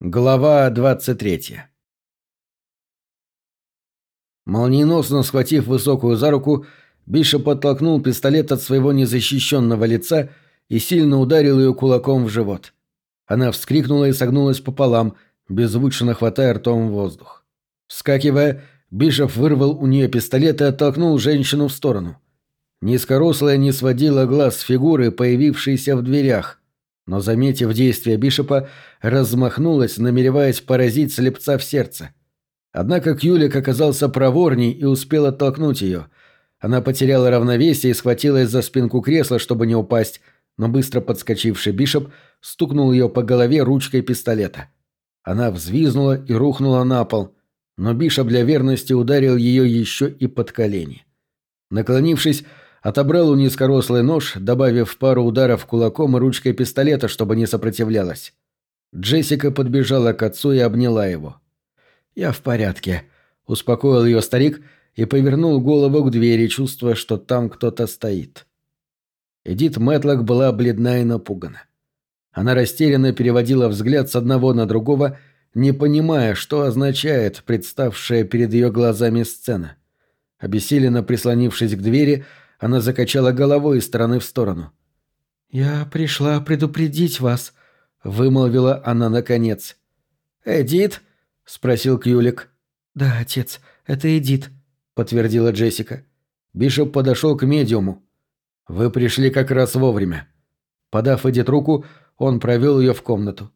Глава 23 Молниеносно схватив высокую за руку, Бишоп подтолкнул пистолет от своего незащищенного лица и сильно ударил ее кулаком в живот. Она вскрикнула и согнулась пополам, беззвучно хватая ртом воздух. Вскакивая, Бишоп вырвал у нее пистолет и оттолкнул женщину в сторону. Низкорослая не сводила глаз с фигуры, появившейся в дверях, но, заметив действие Бишопа, размахнулась, намереваясь поразить слепца в сердце. Однако Кюлик оказался проворней и успел оттолкнуть ее. Она потеряла равновесие и схватилась за спинку кресла, чтобы не упасть, но быстро подскочивший Бишоп стукнул ее по голове ручкой пистолета. Она взвизнула и рухнула на пол, но Бишоп для верности ударил ее еще и под колени. Наклонившись, отобрал у низкорослый нож, добавив пару ударов кулаком и ручкой пистолета, чтобы не сопротивлялась. Джессика подбежала к отцу и обняла его. «Я в порядке», — успокоил ее старик и повернул голову к двери, чувствуя, что там кто-то стоит. Эдит Мэтлок была бледна и напугана. Она растерянно переводила взгляд с одного на другого, не понимая, что означает представшая перед ее глазами сцена. Обессиленно прислонившись к двери, она закачала головой из стороны в сторону. «Я пришла предупредить вас», — вымолвила она наконец. «Эдит?» — спросил Кьюлик. «Да, отец, это Эдит», — подтвердила Джессика. Бишоп подошел к медиуму. «Вы пришли как раз вовремя». Подав Эдит руку, он провел ее в комнату.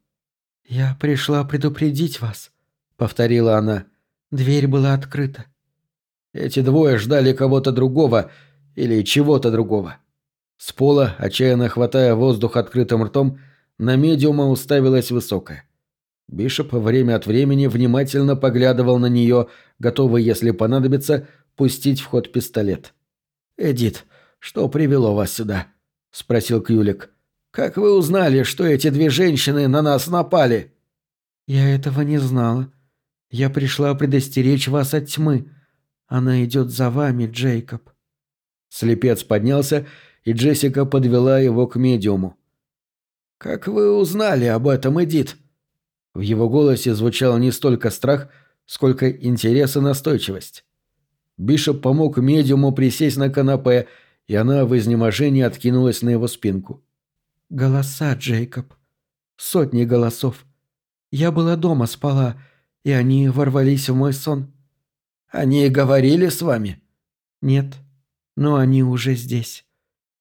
«Я пришла предупредить вас», — повторила она. «Дверь была открыта». Эти двое ждали кого-то другого или чего-то другого. С пола, отчаянно хватая воздух открытым ртом, на медиума уставилась высокая. Бишоп время от времени внимательно поглядывал на нее, готовый, если понадобится, пустить в ход пистолет. «Эдит, что привело вас сюда?» — спросил Кюлик. «Как вы узнали, что эти две женщины на нас напали?» «Я этого не знала. Я пришла предостеречь вас от тьмы. Она идет за вами, Джейкоб». Слепец поднялся, и Джессика подвела его к медиуму. «Как вы узнали об этом, Эдит?» В его голосе звучал не столько страх, сколько интерес и настойчивость. Бишоп помог медиуму присесть на канапе, и она в изнеможении откинулась на его спинку. «Голоса, Джейкоб. Сотни голосов. Я была дома, спала, и они ворвались в мой сон». «Они говорили с вами?» «Нет, но они уже здесь.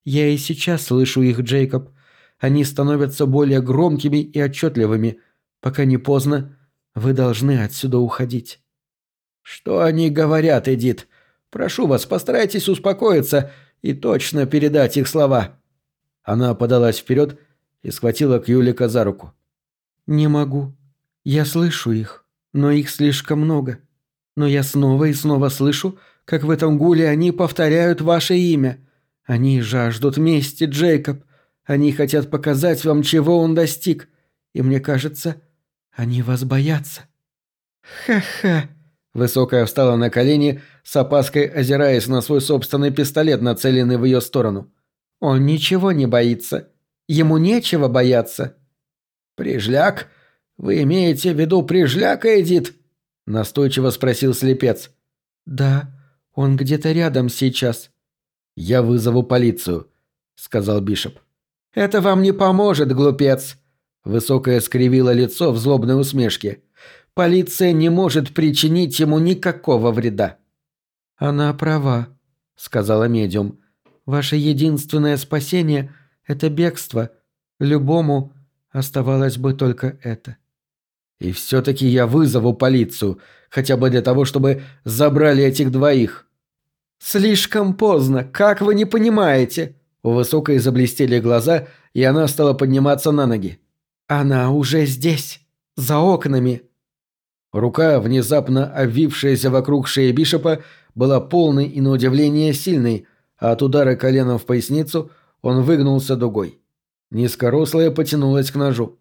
Я и сейчас слышу их, Джейкоб. Они становятся более громкими и отчетливыми» Пока не поздно, вы должны отсюда уходить». «Что они говорят, Эдит? Прошу вас, постарайтесь успокоиться и точно передать их слова». Она подалась вперед и схватила Кьюлика за руку. «Не могу. Я слышу их, но их слишком много. Но я снова и снова слышу, как в этом гуле они повторяют ваше имя. Они жаждут мести, Джейкоб. Они хотят показать вам, чего он достиг. И мне кажется, они вас боятся». «Ха-ха!» Высокая встала на колени, с опаской озираясь на свой собственный пистолет, нацеленный в ее сторону. «Он ничего не боится. Ему нечего бояться». «Прижляк? Вы имеете в виду прижляка, Эдит?» Настойчиво спросил слепец. «Да, он где-то рядом сейчас». «Я вызову полицию», — сказал Бишоп. «Это вам не поможет, глупец. Высокая скривила лицо в злобной усмешке. «Полиция не может причинить ему никакого вреда». «Она права», — сказала медиум. «Ваше единственное спасение — это бегство. Любому оставалось бы только это». «И все-таки я вызову полицию, хотя бы для того, чтобы забрали этих двоих». «Слишком поздно, как вы не понимаете?» У Высокой заблестели глаза, и она стала подниматься на ноги. «Она уже здесь, за окнами». Рука, внезапно обвившаяся вокруг шеи Бишопа, была полной и на удивление сильной, а от удара коленом в поясницу он выгнулся дугой. Низкорослая потянулась к ножу.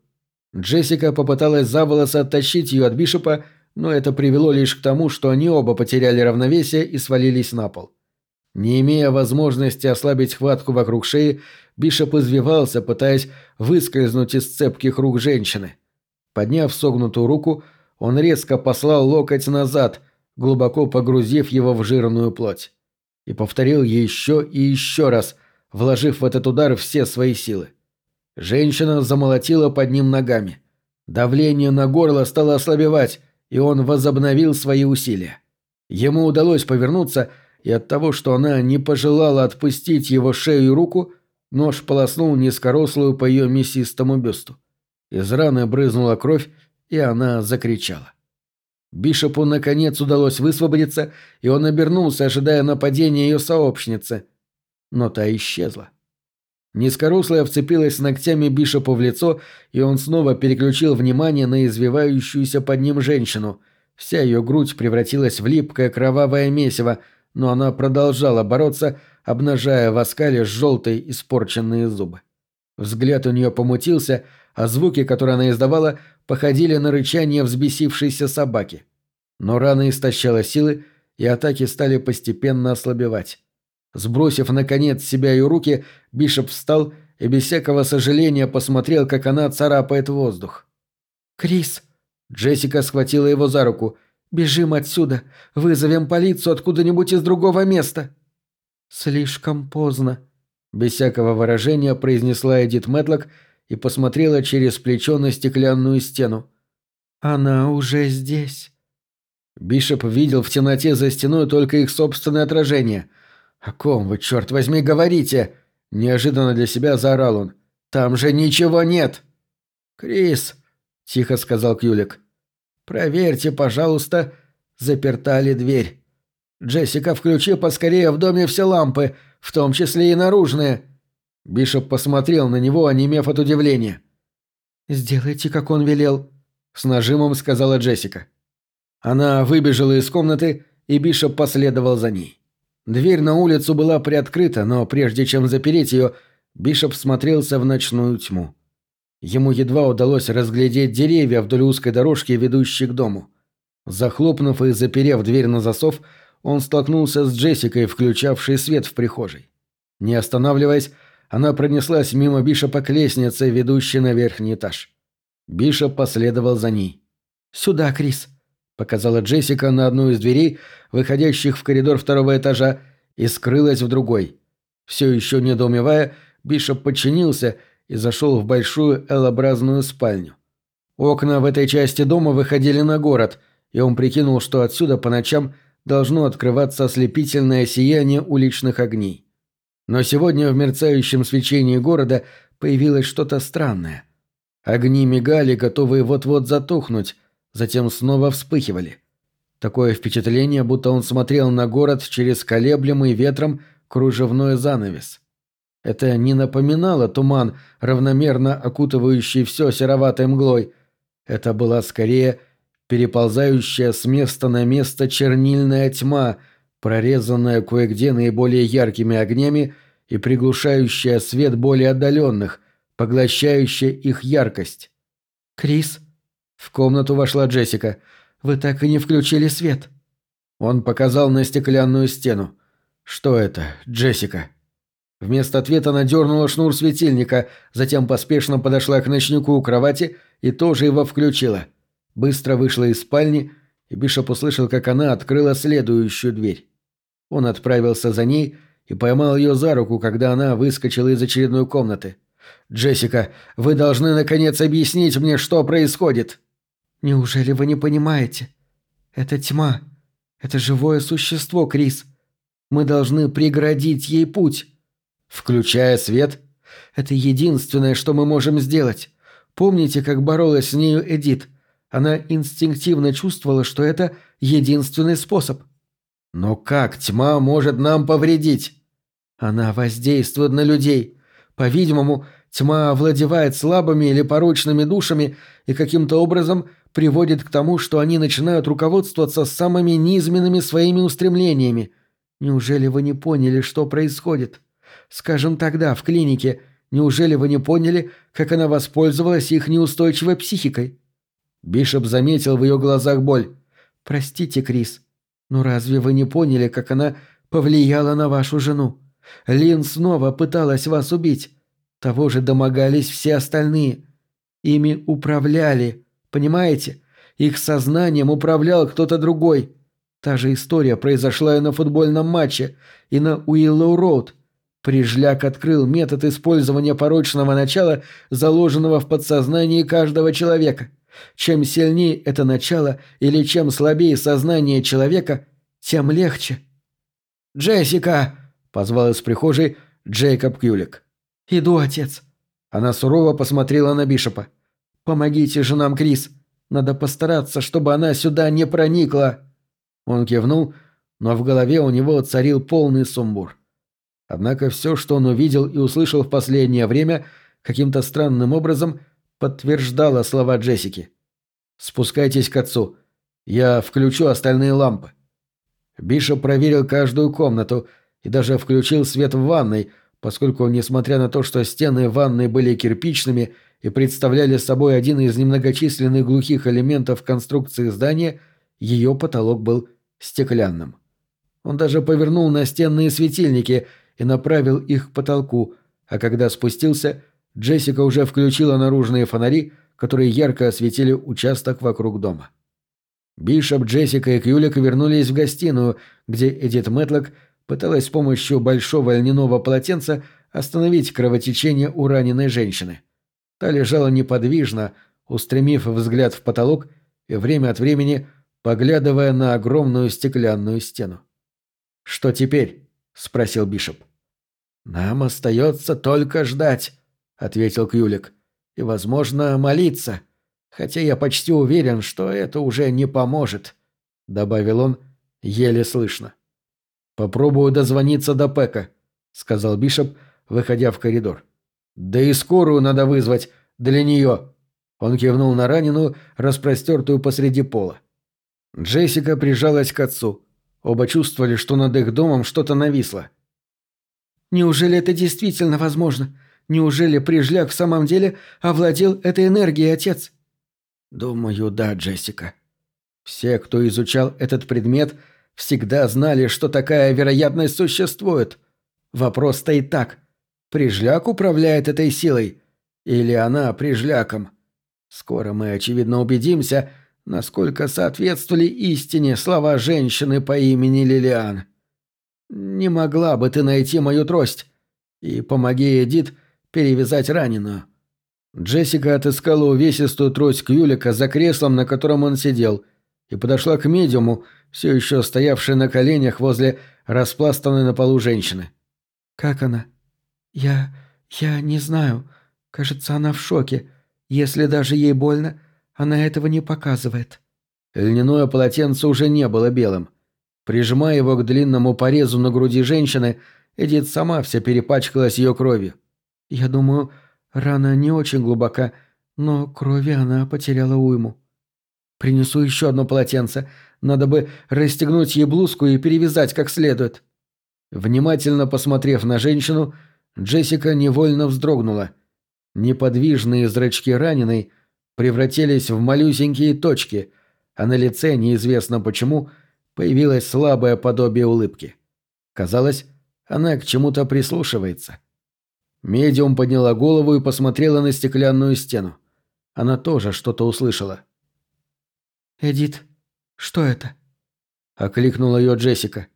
Джессика попыталась за волосы оттащить ее от Бишопа, но это привело лишь к тому, что они оба потеряли равновесие и свалились на пол. Не имея возможности ослабить хватку вокруг шеи, Бишоп извивался, пытаясь выскользнуть из цепких рук женщины. Подняв согнутую руку, он резко послал локоть назад, глубоко погрузив его в жирную плоть. И повторил еще и еще раз, вложив в этот удар все свои силы. Женщина замолотила под ним ногами. Давление на горло стало ослабевать, и он возобновил свои усилия. Ему удалось повернуться, и от того, что она не пожелала отпустить его шею и руку, нож полоснул низкорослую по ее мясистому бюсту. Из раны брызнула кровь, и она закричала. Бишопу наконец удалось высвободиться, и он обернулся, ожидая нападения ее сообщницы. Но та исчезла. Низкорослая вцепилась ногтями Бишопу в лицо, и он снова переключил внимание на извивающуюся под ним женщину. Вся ее грудь превратилась в липкое кровавое месиво, но она продолжала бороться, обнажая в оскале желтые испорченные зубы. Взгляд у нее помутился, а звуки, которые она издавала, походили на рычание взбесившейся собаки. Но рана истощала силы, и атаки стали постепенно ослабевать. Сбросив, наконец, себя и руки, Бишоп встал и без всякого сожаления посмотрел, как она царапает воздух. «Крис!» Джессика схватила его за руку. «Бежим отсюда! Вызовем полицию откуда-нибудь из другого места!» «Слишком поздно», — без всякого выражения произнесла Эдит Мэтлок и посмотрела через плечо на стеклянную стену. «Она уже здесь». Бишоп видел в темноте за стеной только их собственное отражение. «О ком вы, черт возьми, говорите?» – неожиданно для себя заорал он. «Там же ничего нет!» «Крис», – тихо сказал Кюлик, – «проверьте, пожалуйста, заперта ли дверь. Джессика, включи поскорее в доме все лампы, в том числе и наружные». Бишоп посмотрел на него, онемев от удивления. «Сделайте, как он велел», — с нажимом сказала Джессика. Она выбежала из комнаты, и Бишоп последовал за ней. Дверь на улицу была приоткрыта, но прежде чем запереть ее, Бишоп смотрелся в ночную тьму. Ему едва удалось разглядеть деревья вдоль узкой дорожки, ведущей к дому. Захлопнув и заперев дверь на засов, он столкнулся с Джессикой, включавшей свет в прихожей. Не останавливаясь, она пронеслась мимо Бишопа к лестнице, ведущей на верхний этаж. Бишоп последовал за ней. «Сюда, Крис», — показала Джессика на одну из дверей, выходящих в коридор второго этажа, и скрылась в другой. Все еще недоумевая, Бишоп подчинился и зашел в большую L-образную спальню. Окна в этой части дома выходили на город, и он прикинул, что отсюда по ночам должно открываться ослепительное сияние уличных огней. Но сегодня в мерцающем свечении города появилось что-то странное. Огни мигали, готовые вот-вот затухнуть, затем снова вспыхивали. Такое впечатление, будто он смотрел на город через колеблемый ветром кружевной занавес. Это не напоминало туман, равномерно окутывающий все сероватой мглой. Это была скорее переползающая с места на место чернильная тьма — прорезанная кое-где наиболее яркими огнями и приглушающая свет более отдаленных, поглощающая их яркость. «Крис?» В комнату вошла Джессика. «Вы так и не включили свет». Он показал на стеклянную стену. «Что это, Джессика?» Вместо ответа она дернула шнур светильника, затем поспешно подошла к ночнику у кровати и тоже его включила. Быстро вышла из спальни и Бишоп услышал, как она открыла следующую дверь. Он отправился за ней и поймал ее за руку, когда она выскочила из очередной комнаты. «Джессика, вы должны наконец объяснить мне, что происходит!» «Неужели вы не понимаете? Это тьма. Это живое существо, Крис. Мы должны преградить ей путь». «Включая свет?» «Это единственное, что мы можем сделать. Помните, как боролась с нею Эдит?» Она инстинктивно чувствовала, что это единственный способ. Но как тьма может нам повредить? Она воздействует на людей. По-видимому, тьма овладевает слабыми или порочными душами и каким-то образом приводит к тому, что они начинают руководствоваться самыми низменными своими устремлениями. Неужели вы не поняли, что происходит? Скажем тогда, в клинике, неужели вы не поняли, как она воспользовалась их неустойчивой психикой? Бишоп заметил в ее глазах боль. «Простите, Крис, но разве вы не поняли, как она повлияла на вашу жену? Лин снова пыталась вас убить. Того же домогались все остальные. Ими управляли, Понимаете? Их сознанием управлял кто-то другой. Та же история произошла и на футбольном матче, и на Уиллоу-Роуд. Прижляк открыл метод использования порочного начала, заложенного в подсознании каждого человека. Чем сильнее это начало или чем слабее сознание человека, тем легче. «Джессика!» — позвал из прихожей Джейкоб Кюлик. «Иду, отец». Она сурово посмотрела на Бишопа. «Помогите же нам, Крис. Надо постараться, чтобы она сюда не проникла». Он кивнул, но в голове у него царил полный сумбур. Однако все, что он увидел и услышал в последнее время, каким-то странным образом подтверждало слова Джессики. «Спускайтесь к отцу. Я включу остальные лампы». Бишоп проверил каждую комнату и даже включил свет в ванной, поскольку, несмотря на то, что стены ванной были кирпичными и представляли собой один из немногочисленных глухих элементов конструкции здания, ее потолок был стеклянным. Он даже повернул настенные светильники и направил их к потолку, а когда спустился, Джессика уже включила наружные фонари, которые ярко осветили участок вокруг дома. Бишоп, Джессика и Кьюлик вернулись в гостиную, где Эдит Мэтлок пыталась с помощью большого льняного полотенца остановить кровотечение у раненой женщины. Та лежала неподвижно, устремив взгляд в потолок и время от времени поглядывая на огромную стеклянную стену. «Что теперь?» — спросил Бишоп. «Нам остается только ждать», — ответил Кюлик. «И, возможно, молиться. Хотя я почти уверен, что это уже не поможет», — добавил он еле слышно. «Попробую дозвониться до Пека», — сказал Бишоп, выходя в коридор. «Да и скорую надо вызвать для нее». Он кивнул на раненую, распростертую посреди пола. Джессика прижалась к отцу. Оба чувствовали, что над их домом что-то нависло. «Неужели это действительно возможно? Неужели Прижляк в самом деле овладел этой энергией, отец?» «Думаю, да, Джессика. Все, кто изучал этот предмет, всегда знали, что такая вероятность существует. Вопрос стоит так. Прижляк управляет этой силой? Или она Прижляком? Скоро мы, очевидно, убедимся, насколько соответствовали истине слова женщины по имени Лилиан. «Не могла бы ты найти мою трость? И помоги Эдит перевязать раненую». Джессика отыскала увесистую трость Кьюлика за креслом, на котором он сидел, и подошла к медиуму, все еще стоявшей на коленях возле распластанной на полу женщины. «Как она?» «Я... я не знаю. Кажется, она в шоке. Если даже ей больно, она этого не показывает. Льняное полотенце уже не было белым. Прижимая его к длинному порезу на груди женщины, Эдит сама вся перепачкалась ее кровью. Я думаю, рана не очень глубока, но крови она потеряла уйму. Принесу еще одно полотенце. Надо бы расстегнуть ей блузку и перевязать как следует. Внимательно посмотрев на женщину, Джессика невольно вздрогнула. Неподвижные зрачки раненой превратились в малюсенькие точки, а на лице, неизвестно почему, появилось слабое подобие улыбки. Казалось, она к чему-то прислушивается. Медиум подняла голову и посмотрела на стеклянную стену. Она тоже что-то услышала. «Эдит, что это?» — окликнула ее Джессика.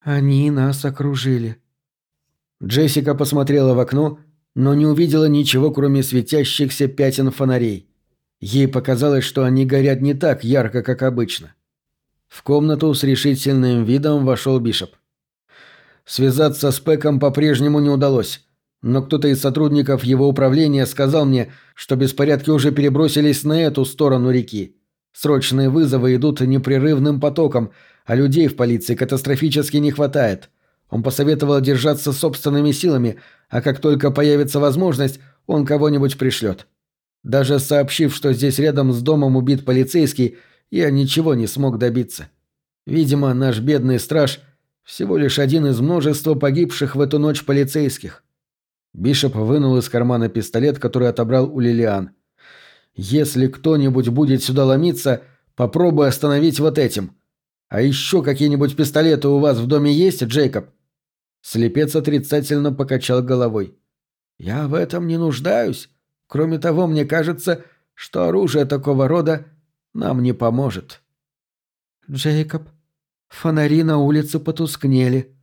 «Они нас окружили». Джессика посмотрела в окно но не увидела ничего, кроме светящихся пятен фонарей. Ей показалось, что они горят не так ярко, как обычно. В комнату с решительным видом вошел Бишоп. Связаться с Пэком по-прежнему не удалось, но кто-то из сотрудников его управления сказал мне, что беспорядки уже перебросились на эту сторону реки. Срочные вызовы идут непрерывным потоком, а людей в полиции катастрофически не хватает. Он посоветовал держаться собственными силами, а как только появится возможность, он кого-нибудь пришлет. Даже сообщив, что здесь рядом с домом убит полицейский, я ничего не смог добиться. Видимо, наш бедный страж всего лишь один из множества погибших в эту ночь полицейских. Бишоп вынул из кармана пистолет, который отобрал у Лилиан. «Если кто-нибудь будет сюда ломиться, попробуй остановить вот этим. А еще какие-нибудь пистолеты у вас в доме есть, Джейкоб?» Слепец отрицательно покачал головой. «Я в этом не нуждаюсь. Кроме того, мне кажется, что оружие такого рода нам не поможет. «Джейкоб, фонари на улице потускнели».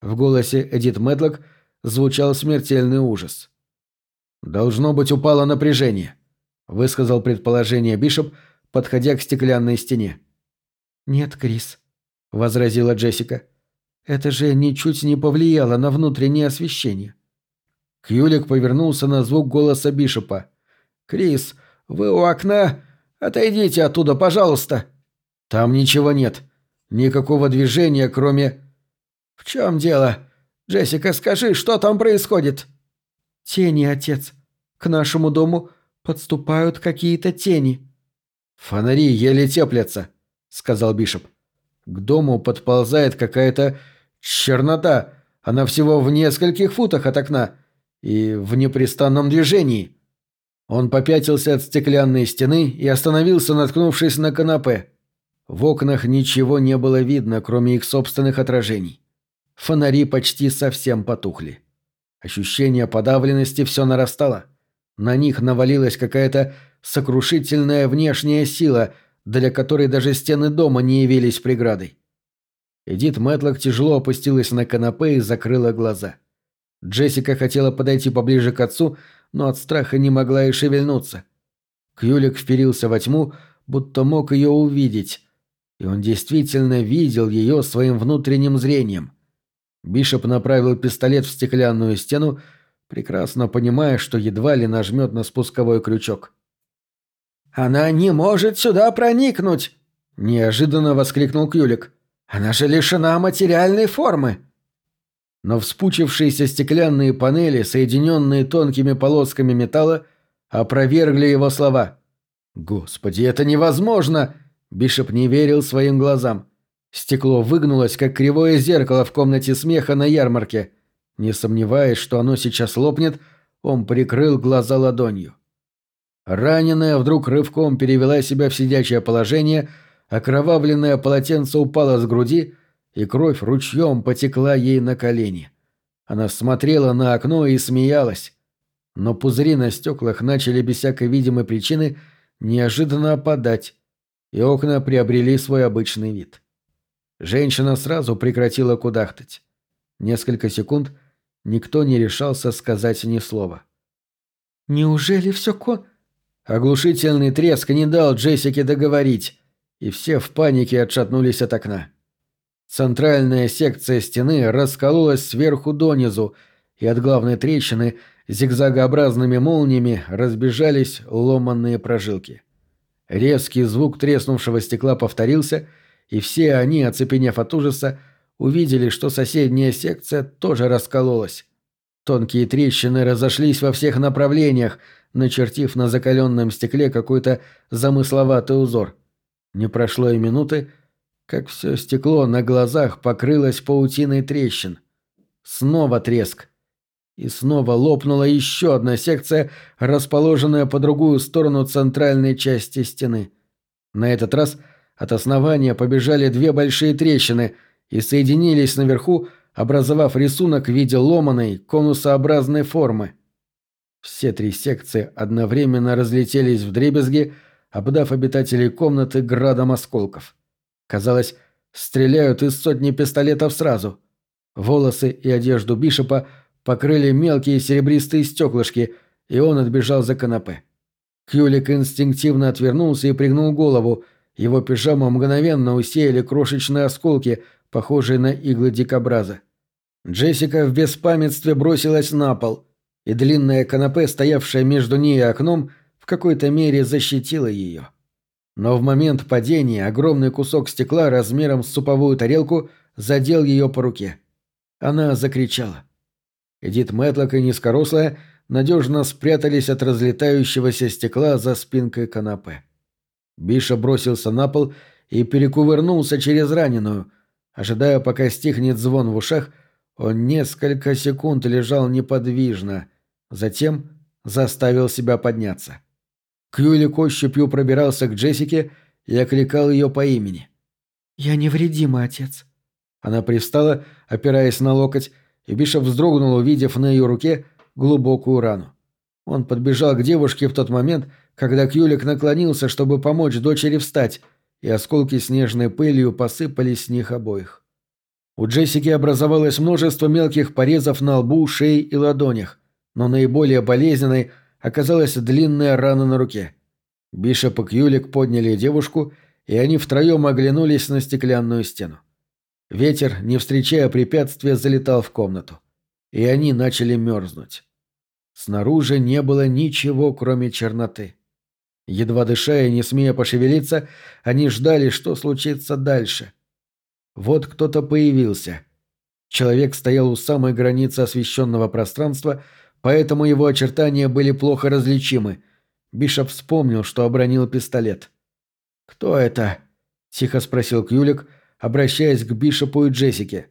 В голосе Эдит Медлок звучал смертельный ужас. «Должно быть, упало напряжение», — высказал предположение Бишоп, подходя к стеклянной стене. «Нет, Крис», — возразила Джессика. «Это же ничуть не повлияло на внутреннее освещение». Кьюлик повернулся на звук голоса Бишопа. «Крис, вы у окна? Отойдите оттуда, пожалуйста!» «Там ничего нет. Никакого движения, кроме...» «В чем дело? Джессика, скажи, что там происходит?» «Тени, отец. К нашему дому подступают какие-то тени». «Фонари еле теплятся», — сказал Бишоп. «К дому подползает какая-то чернота. Она всего в нескольких футах от окна и в непрестанном движении». Он попятился от стеклянной стены и остановился, наткнувшись на канапе. В окнах ничего не было видно, кроме их собственных отражений. Фонари почти совсем потухли. Ощущение подавленности все нарастало. На них навалилась какая-то сокрушительная внешняя сила, для которой даже стены дома не явились преградой. Эдит Мэтлок тяжело опустилась на канапе и закрыла глаза. Джессика хотела подойти поближе к отцу, но от страха не могла и шевельнуться. Кюлик вперился во тьму, будто мог ее увидеть. И он действительно видел ее своим внутренним зрением. Бишоп направил пистолет в стеклянную стену, прекрасно понимая, что едва ли нажмет на спусковой крючок. «Она не может сюда проникнуть!» – неожиданно воскликнул Кюлик. «Она же лишена материальной формы!» но вспучившиеся стеклянные панели, соединенные тонкими полосками металла, опровергли его слова. «Господи, это невозможно!» Бишоп не верил своим глазам. Стекло выгнулось, как кривое зеркало в комнате смеха на ярмарке. Не сомневаясь, что оно сейчас лопнет, он прикрыл глаза ладонью. Раненая вдруг рывком перевела себя в сидячее положение, окровавленное полотенце упало с груди — и кровь ручьем потекла ей на колени. Она смотрела на окно и смеялась. Но пузыри на стеклах начали без всякой видимой причины неожиданно опадать, и окна приобрели свой обычный вид. Женщина сразу прекратила кудахтать. Несколько секунд никто не решался сказать ни слова. «Неужели все ко...» Оглушительный треск не дал Джессике договорить, и все в панике отшатнулись от окна. Центральная секция стены раскололась сверху донизу, и от главной трещины зигзагообразными молниями разбежались ломанные прожилки. Резкий звук треснувшего стекла повторился, и все они, оцепенев от ужаса, увидели, что соседняя секция тоже раскололась. Тонкие трещины разошлись во всех направлениях, начертив на закаленном стекле какой-то замысловатый узор. Не прошло и минуты, как все стекло на глазах покрылось паутиной трещин. Снова треск. И снова лопнула еще одна секция, расположенная по другую сторону центральной части стены. На этот раз от основания побежали две большие трещины и соединились наверху, образовав рисунок в виде ломаной, конусообразной формы. Все три секции одновременно разлетелись в дребезги, обдав обитателей комнаты градом осколков. Казалось, стреляют из сотни пистолетов сразу. Волосы и одежду Бишопа покрыли мелкие серебристые стеклышки, и он отбежал за канапе. Кюлик инстинктивно отвернулся и пригнул голову. Его пижаму мгновенно усеяли крошечные осколки, похожие на иглы дикобраза. Джессика в беспамятстве бросилась на пол, и длинная канапе, стоявшая между ней и окном, в какой-то мере защитила ее. Но в момент падения огромный кусок стекла размером с суповую тарелку задел ее по руке. Она закричала. Эдит Мэтлок и низкорослая надежно спрятались от разлетающегося стекла за спинкой канапе. Биша бросился на пол и перекувырнулся через раненую. Ожидая, пока стихнет звон в ушах, он несколько секунд лежал неподвижно, затем заставил себя подняться. Кьюлик ощупью пробирался к Джессике и окликал ее по имени. «Я невредима, отец». Она привстала, опираясь на локоть, и Бишоп вздрогнул, увидев на ее руке глубокую рану. Он подбежал к девушке в тот момент, когда Кюлик наклонился, чтобы помочь дочери встать, и осколки снежной пылью посыпались с них обоих. У Джессики образовалось множество мелких порезов на лбу, шее и ладонях, но наиболее болезненной оказалась длинная рана на руке. Бишоп и Кьюлик подняли девушку, и они втроем оглянулись на стеклянную стену. Ветер, не встречая препятствия, залетал в комнату. И они начали мерзнуть. Снаружи не было ничего, кроме черноты. Едва дыша и не смея пошевелиться, они ждали, что случится дальше. Вот кто-то появился. Человек стоял у самой границы освещенного пространства, поэтому его очертания были плохо различимы. Бишоп вспомнил, что обронил пистолет. «Кто это?» — тихо спросил Кюлик, обращаясь к Бишопу и Джессике.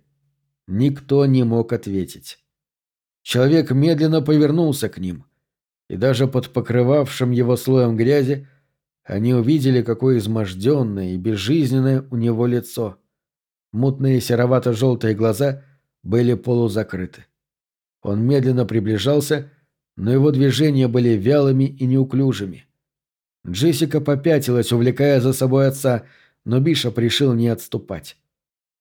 Никто не мог ответить. Человек медленно повернулся к ним, и даже под покрывавшим его слоем грязи они увидели, какое изможденное и безжизненное у него лицо. Мутные серовато-желтые глаза были полузакрыты. Он медленно приближался, но его движения были вялыми и неуклюжими. Джессика попятилась, увлекая за собой отца, но Бишоп решил не отступать.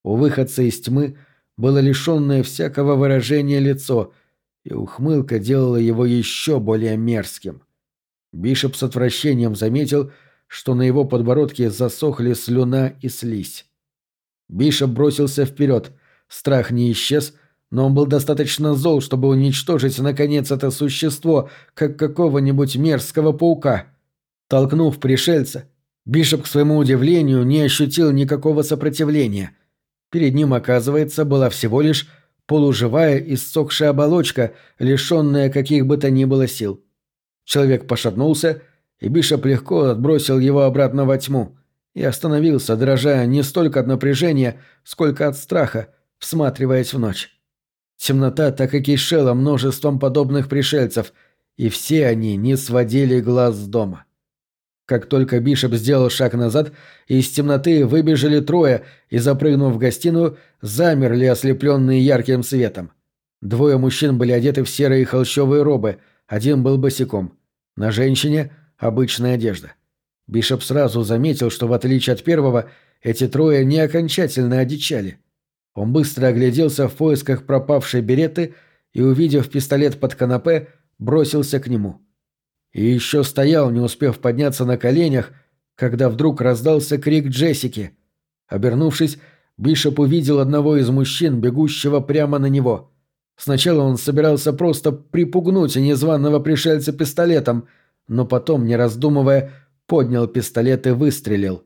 У выходца из тьмы было лишенное всякого выражения лицо, и ухмылка делала его еще более мерзким. Бишоп с отвращением заметил, что на его подбородке засохли слюна и слизь. Бишоп бросился вперед. Страх не исчез, но он был достаточно зол, чтобы уничтожить, наконец, это существо, как какого-нибудь мерзкого паука. Толкнув пришельца, Бишоп, к своему удивлению, не ощутил никакого сопротивления. Перед ним, оказывается, была всего лишь полуживая и ссохшая оболочка, лишенная каких бы то ни было сил. Человек пошатнулся, и Бишоп легко отбросил его обратно во тьму и остановился, дрожа не столько от напряжения, сколько от страха, всматриваясь в ночь. Темнота так и кишела множеством подобных пришельцев, и все они не сводили глаз с дома. Как только Бишоп сделал шаг назад, из темноты выбежали трое и, запрыгнув в гостиную, замерли, ослепленные ярким светом. Двое мужчин были одеты в серые холщовые робы, один был босиком. На женщине – обычная одежда. Бишоп сразу заметил, что в отличие от первого, эти трое не окончательно одичали. Он быстро огляделся в поисках пропавшей береты и, увидев пистолет под канапе, бросился к нему – и еще стоял, не успев подняться на коленях, когда вдруг раздался крик Джессики. Обернувшись, Бишоп увидел одного из мужчин, бегущего прямо на него. Сначала он собирался просто припугнуть незваного пришельца пистолетом, но потом, не раздумывая, поднял пистолет и выстрелил.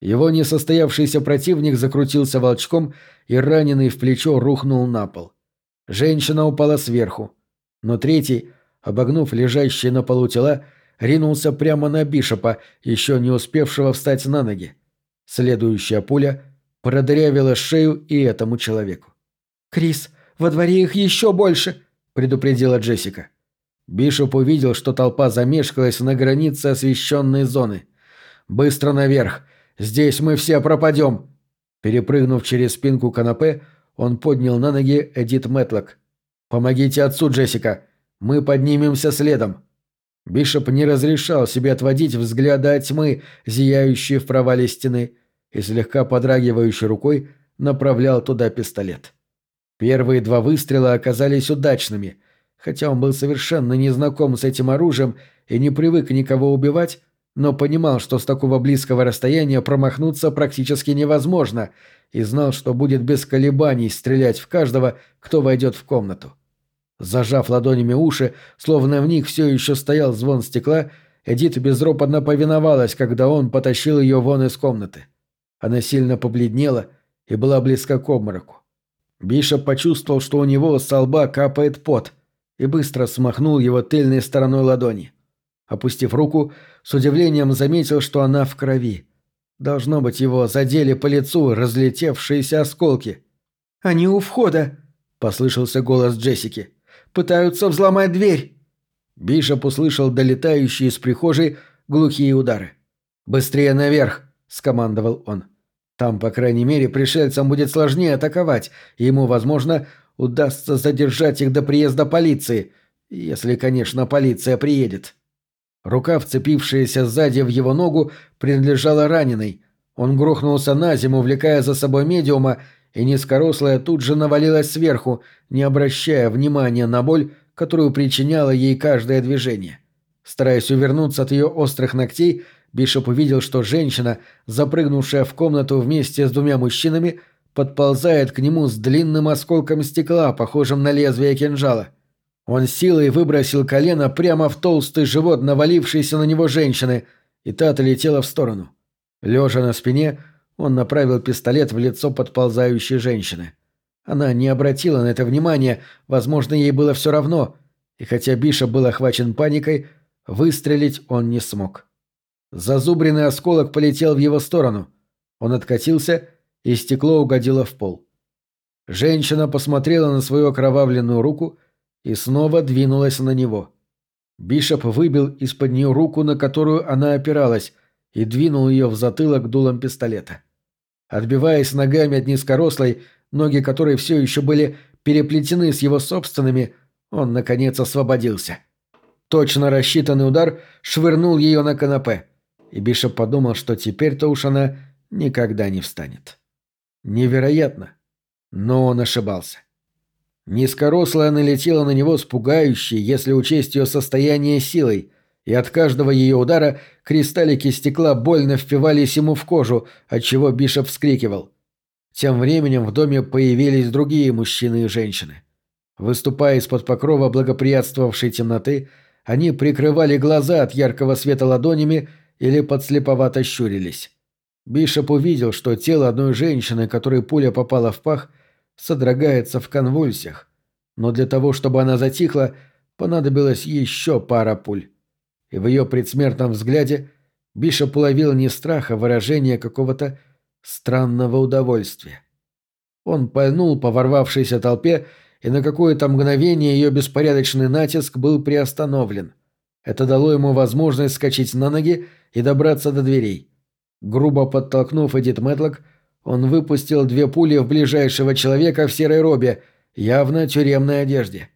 Его несостоявшийся противник закрутился волчком и, раненый в плечо, рухнул на пол. Женщина упала сверху. Но третий, обогнув лежащие на полу тела, ринулся прямо на Бишопа, еще не успевшего встать на ноги. Следующая пуля продырявила шею и этому человеку. «Крис, во дворе их еще больше!» – предупредила Джессика. Бишоп увидел, что толпа замешкалась на границе освещенной зоны. «Быстро наверх! Здесь мы все пропадем!» Перепрыгнув через спинку канапе, он поднял на ноги Эдит Мэтлок. «Помогите отцу, Джессика! Мы поднимемся следом». Бишоп не разрешал себе отводить взгляда от тьмы, зияющей в провале стены, и слегка подрагивающей рукой направлял туда пистолет. Первые два выстрела оказались удачными. Хотя он был совершенно не знаком с этим оружием и не привык никого убивать, но понимал, что с такого близкого расстояния промахнуться практически невозможно, и знал, что будет без колебаний стрелять в каждого, кто войдет в комнату. Зажав ладонями уши, словно в них все еще стоял звон стекла, Эдит безропотно повиновалась, когда он потащил ее вон из комнаты. Она сильно побледнела и была близка к обмороку. Бишоп почувствовал, что у него с лба капает пот, и быстро смахнул его тыльной стороной ладони. Опустив руку, с удивлением заметил, что она в крови. Должно быть, его задели по лицу разлетевшиеся осколки. «Они у входа!» — послышался голос Джессики. Пытаются взломать дверь!» Бишоп услышал долетающие из прихожей глухие удары. «Быстрее наверх!» — скомандовал он. «Там, по крайней мере, пришельцам будет сложнее атаковать, ему, возможно, удастся задержать их до приезда полиции. Если, конечно, полиция приедет. Рука, вцепившаяся сзади в его ногу, принадлежала раненой. Он грохнулся на зиму, увлекая за собой медиума, и низкорослая тут же навалилась сверху, не обращая внимания на боль, которую причиняло ей каждое движение. Стараясь увернуться от ее острых ногтей, Бишоп увидел, что женщина, запрыгнувшая в комнату вместе с двумя мужчинами, подползает к нему с длинным осколком стекла, похожим на лезвие кинжала. Он силой выбросил колено прямо в толстый живот навалившейся на него женщины, и та отлетела в сторону. Лежа на спине, он направил пистолет в лицо подползающей женщины. Она не обратила на это внимания, возможно, ей было все равно, и хотя Биша был охвачен паникой, выстрелить он не смог. Зазубренный осколок полетел в его сторону. Он откатился, и стекло угодило в пол. Женщина посмотрела на свою окровавленную руку и снова двинулась на него. Бишоп выбил из-под нее руку, на которую она опиралась, и двинул ее в затылок дулом пистолета. Отбиваясь ногами от низкорослой, ноги которой все еще были переплетены с его собственными, он, наконец, освободился. Точно рассчитанный удар швырнул ее на канапе, и Бишоп подумал, что теперь-то уж она никогда не встанет. Невероятно, но он ошибался. Низкорослая налетела на него с пугающей, если учесть ее состояние силой, и от каждого ее удара кристаллики стекла больно впивались ему в кожу, отчего Бишоп вскрикивал. Тем временем в доме появились другие мужчины и женщины. Выступая из-под покрова благоприятствовавшей темноты, они прикрывали глаза от яркого света ладонями или подслеповато щурились. Бишоп увидел, что тело одной женщины, которой пуля попала в пах, содрогается в конвульсиях, но для того, чтобы она затихла, понадобилась еще пара пуль. И в ее предсмертном взгляде Бишоп уловил не страх, а выражение какого-то странного удовольствия. Он пальнул по ворвавшейся толпе, и на какое-то мгновение ее беспорядочный натиск был приостановлен. Это дало ему возможность скачать на ноги и добраться до дверей. Грубо подтолкнув Эдит Мэтлок, он выпустил две пули в ближайшего человека в серой робе, явно тюремной одежде.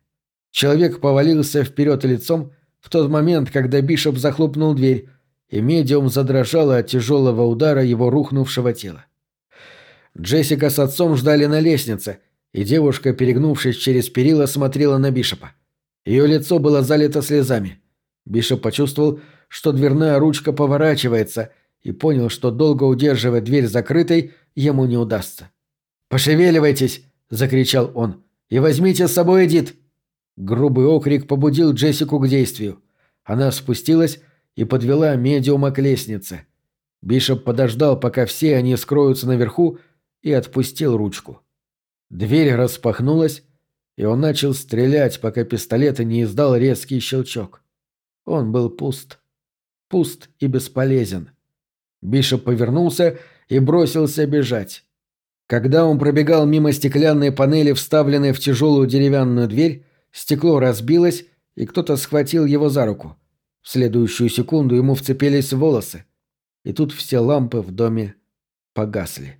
Человек повалился вперед лицом в тот момент, когда Бишоп захлопнул дверь, и медиум задрожала от тяжелого удара его рухнувшего тела. Джессика с отцом ждали на лестнице, и девушка, перегнувшись через перила, смотрела на Бишопа. Ее лицо было залито слезами. Бишоп почувствовал, что дверная ручка поворачивается – и понял, что долго удерживать дверь закрытой ему не удастся. «Пошевеливайтесь!» – закричал он. «И возьмите с собой Эдит!» Грубый окрик побудил Джессику к действию. Она спустилась и подвела медиума к лестнице. Бишоп подождал, пока все они скроются наверху, и отпустил ручку. Дверь распахнулась, и он начал стрелять, пока пистолет не издал резкий щелчок. Он был пуст. Пуст и бесполезен. Бишоп повернулся и бросился бежать. Когда он пробегал мимо стеклянной панели, вставленной в тяжелую деревянную дверь, стекло разбилось, и кто-то схватил его за руку. В следующую секунду ему вцепились волосы. И тут все лампы в доме погасли.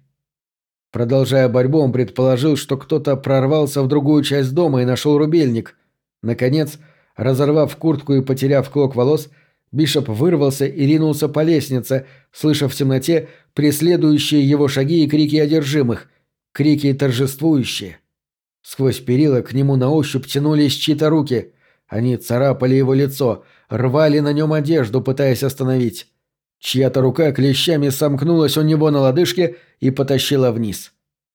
Продолжая борьбу, он предположил, что кто-то прорвался в другую часть дома и нашел рубильник. Наконец, разорвав куртку и потеряв клок волос, Бишоп вырвался и ринулся по лестнице, слыша в темноте преследующие его шаги и крики одержимых, крики торжествующие. Сквозь перила к нему на ощупь тянулись чьи-то руки. Они царапали его лицо, рвали на нем одежду, пытаясь остановить. Чья-то рука клещами сомкнулась у него на лодыжке и потащила вниз.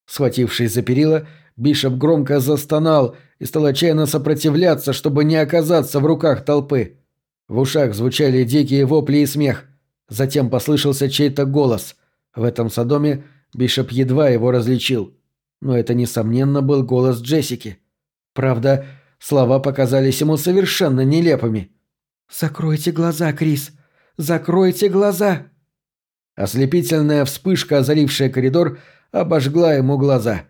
Схватившись за перила, Бишоп громко застонал и стал отчаянно сопротивляться, чтобы не оказаться в руках толпы. В ушах звучали дикие вопли и смех. Затем послышался чей-то голос. В этом садоме Бишоп едва его различил. Но это, несомненно, был голос Джессики. Правда, слова показались ему совершенно нелепыми. «Закройте глаза, Крис! Закройте глаза!» Ослепительная вспышка, озарившая коридор, обожгла ему глаза.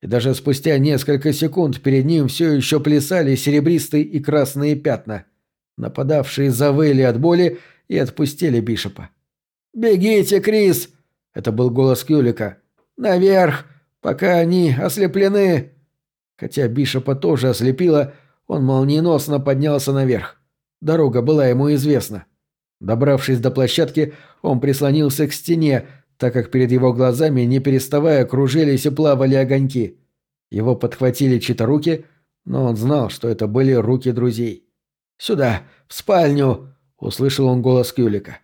И даже спустя несколько секунд перед ним все еще плясали серебристые и красные пятна – Нападавшие завыли от боли и отпустили Бишопа. «Бегите, Крис!» — это был голос Кюлика. «Наверх, пока они ослеплены!» Хотя Бишопа тоже ослепило, он молниеносно поднялся наверх. Дорога была ему известна. Добравшись до площадки, он прислонился к стене, так как перед его глазами, не переставая, кружились и плавали огоньки. Его подхватили чьи-то руки, но он знал, что это были руки друзей. «Сюда, в спальню!» — услышал он голос Кюлика.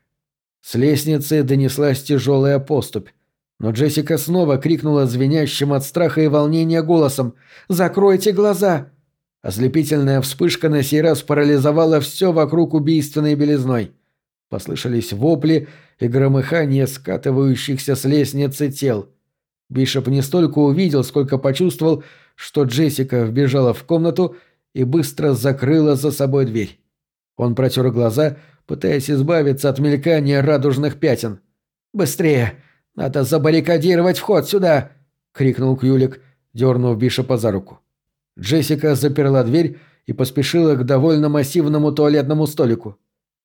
С лестницы донеслась тяжелая поступь. Но Джессика снова крикнула звенящим от страха и волнения голосом «Закройте глаза!» Ослепительная вспышка на сей раз парализовала все вокруг убийственной белизной. Послышались вопли и громыхание скатывающихся с лестницы тел. Бишоп не столько увидел, сколько почувствовал, что Джессика вбежала в комнату и быстро закрыла за собой дверь. Он протер глаза, пытаясь избавиться от мелькания радужных пятен. «Быстрее! Надо забаррикадировать вход сюда!» — крикнул Кюлик, дернув Бишопа за руку. Джессика заперла дверь и поспешила к довольно массивному туалетному столику.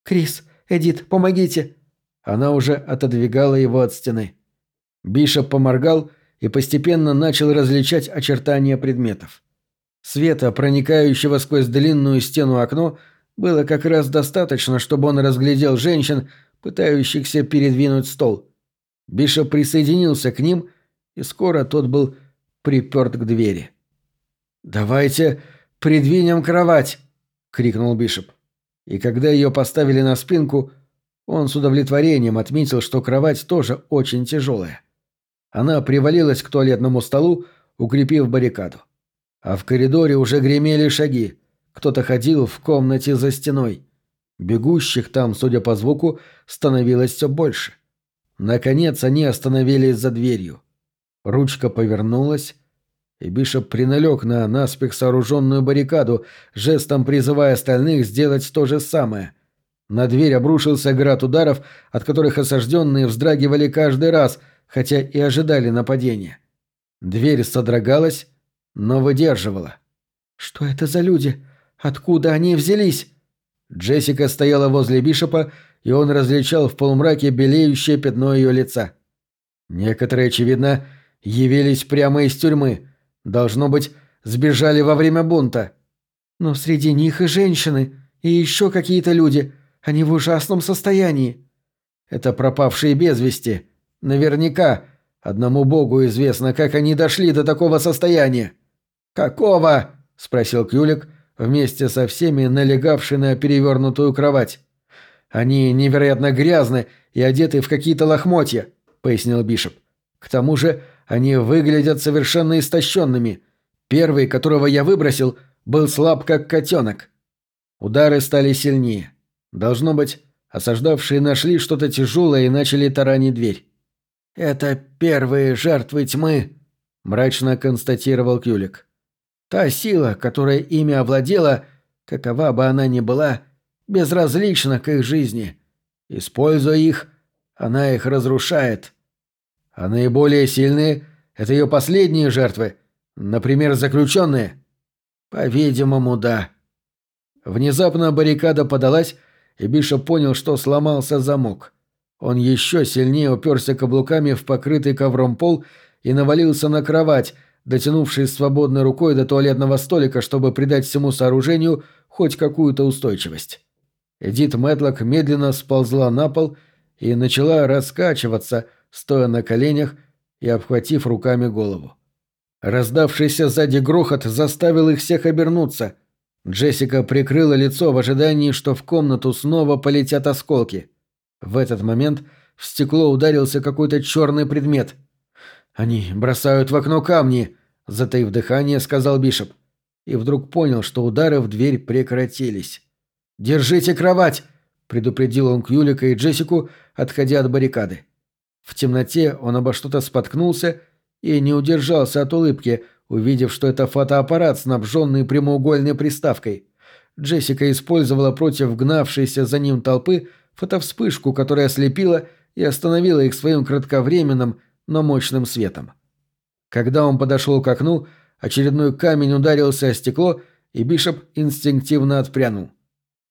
«Крис, Эдит, помогите!» Она уже отодвигала его от стены. Бишоп поморгал и постепенно начал различать очертания предметов. Света, проникающего сквозь длинную стену окно, было как раз достаточно, чтобы он разглядел женщин, пытающихся передвинуть стол. Бишоп присоединился к ним, и скоро тот был приперт к двери. «Давайте придвинем кровать!» — крикнул Бишоп. И когда ее поставили на спинку, он с удовлетворением отметил, что кровать тоже очень тяжелая. Она привалилась к туалетному столу, укрепив баррикаду. А в коридоре уже гремели шаги. Кто-то ходил в комнате за стеной. Бегущих там, судя по звуку, становилось все больше. Наконец они остановились за дверью. Ручка повернулась, и Бишоп приналег на наспех сооруженную баррикаду, жестом призывая остальных сделать то же самое. На дверь обрушился град ударов, от которых осажденные вздрагивали каждый раз, хотя и ожидали нападения. Дверь содрогалась, но выдерживала. «Что это за люди? Откуда они взялись?» Джессика стояла возле Бишопа, и он различал в полумраке белеющее пятно ее лица. Некоторые, очевидно, явились прямо из тюрьмы – Должно быть, сбежали во время бунта. Но среди них и женщины, и еще какие-то люди. Они в ужасном состоянии. Это пропавшие без вести. Наверняка. Одному богу известно, как они дошли до такого состояния. «Какого?» – спросил Кюлик, вместе со всеми налегавший на перевернутую кровать. «Они невероятно грязны и одеты в какие-то лохмотья», – пояснил Бишоп. «К тому же они выглядят совершенно истощенными. Первый, которого я выбросил, был слаб, как котенок. Удары стали сильнее. Должно быть, осаждавшие нашли что-то тяжелое и начали таранить дверь. «Это первые жертвы тьмы», — мрачно констатировал Кюлик. «Та сила, которая ими овладела, какова бы она ни была, безразлична к их жизни. Используя их, она их разрушает. А наиболее сильные — это ее последние жертвы, например, заключенные? По-видимому, да. Внезапно баррикада подалась, и Бишоп понял, что сломался замок. Он еще сильнее уперся каблуками в покрытый ковром пол и навалился на кровать, дотянувшись свободной рукой до туалетного столика, чтобы придать всему сооружению хоть какую-то устойчивость. Эдит Мэтлок медленно сползла на пол и начала раскачиваться, стоя на коленях и обхватив руками голову. Раздавшийся сзади грохот заставил их всех обернуться. Джессика прикрыла лицо в ожидании, что в комнату снова полетят осколки. В этот момент в стекло ударился какой-то черный предмет. «Они бросают в окно камни», — затаив дыхание, сказал Бишоп. И вдруг понял, что удары в дверь прекратились. «Держите кровать!» — предупредил он Кьюлика и Джессику, отходя от баррикады. В темноте он обо что-то споткнулся и не удержался от улыбки, увидев, что это фотоаппарат, снабженный прямоугольной приставкой. Джессика использовала против гнавшейся за ним толпы фотовспышку, которая ослепила и остановила их своим кратковременным, но мощным светом. Когда он подошел к окну, очередной камень ударился о стекло, и Бишоп инстинктивно отпрянул.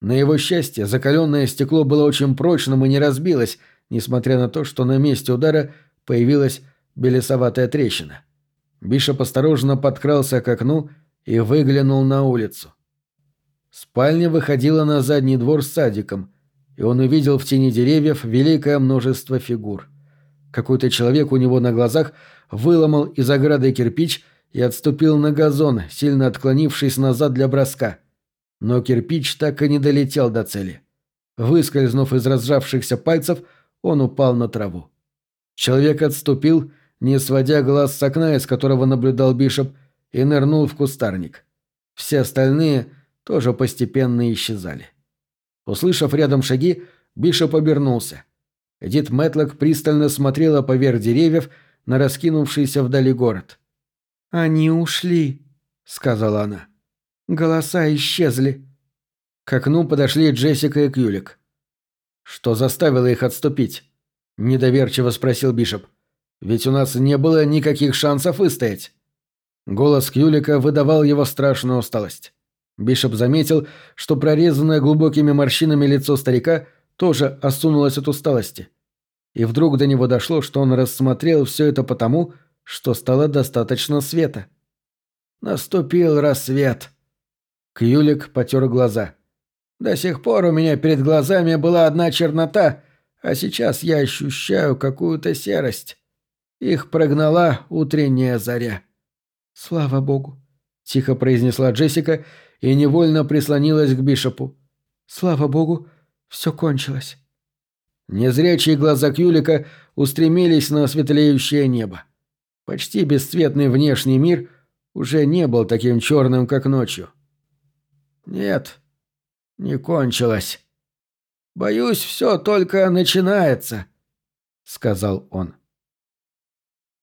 На его счастье, закаленное стекло было очень прочным и не разбилось, несмотря на то, что на месте удара появилась белесоватая трещина. Бишоп осторожно подкрался к окну и выглянул на улицу. Спальня выходила на задний двор с садиком, и он увидел в тени деревьев великое множество фигур. Какой-то человек у него на глазах выломал из ограды кирпич и отступил на газон, сильно отклонившись назад для броска. Но кирпич так и не долетел до цели. Выскользнув из разжавшихся пальцев, он упал на траву. Человек отступил, не сводя глаз с окна, из которого наблюдал Бишоп, и нырнул в кустарник. Все остальные тоже постепенно исчезали. Услышав рядом шаги, Бишоп обернулся. Эдит Мэтлок пристально смотрела поверх деревьев на раскинувшийся вдали город. «Они ушли», — сказала она. «Голоса исчезли». К окну подошли Джессика и Кюлик. «Что заставило их отступить?» — недоверчиво спросил Бишоп. «Ведь у нас не было никаких шансов выстоять». Голос Кюлика выдавал его страшную усталость. Бишоп заметил, что прорезанное глубокими морщинами лицо старика тоже осунулось от усталости. И вдруг до него дошло, что он рассмотрел все это потому, что стало достаточно света. Наступил рассвет. Кюлик потер глаза. До сих пор у меня перед глазами была одна чернота, а сейчас я ощущаю какую-то серость. Их прогнала утренняя заря. «Слава богу», — тихо произнесла Джессика и невольно прислонилась к Бишопу. «Слава богу, все кончилось». Незрячие глаза Кюлика устремились на светлеющее небо. Почти бесцветный внешний мир уже не был таким черным, как ночью. «Нет, не кончилось. Боюсь, все только начинается», — сказал он.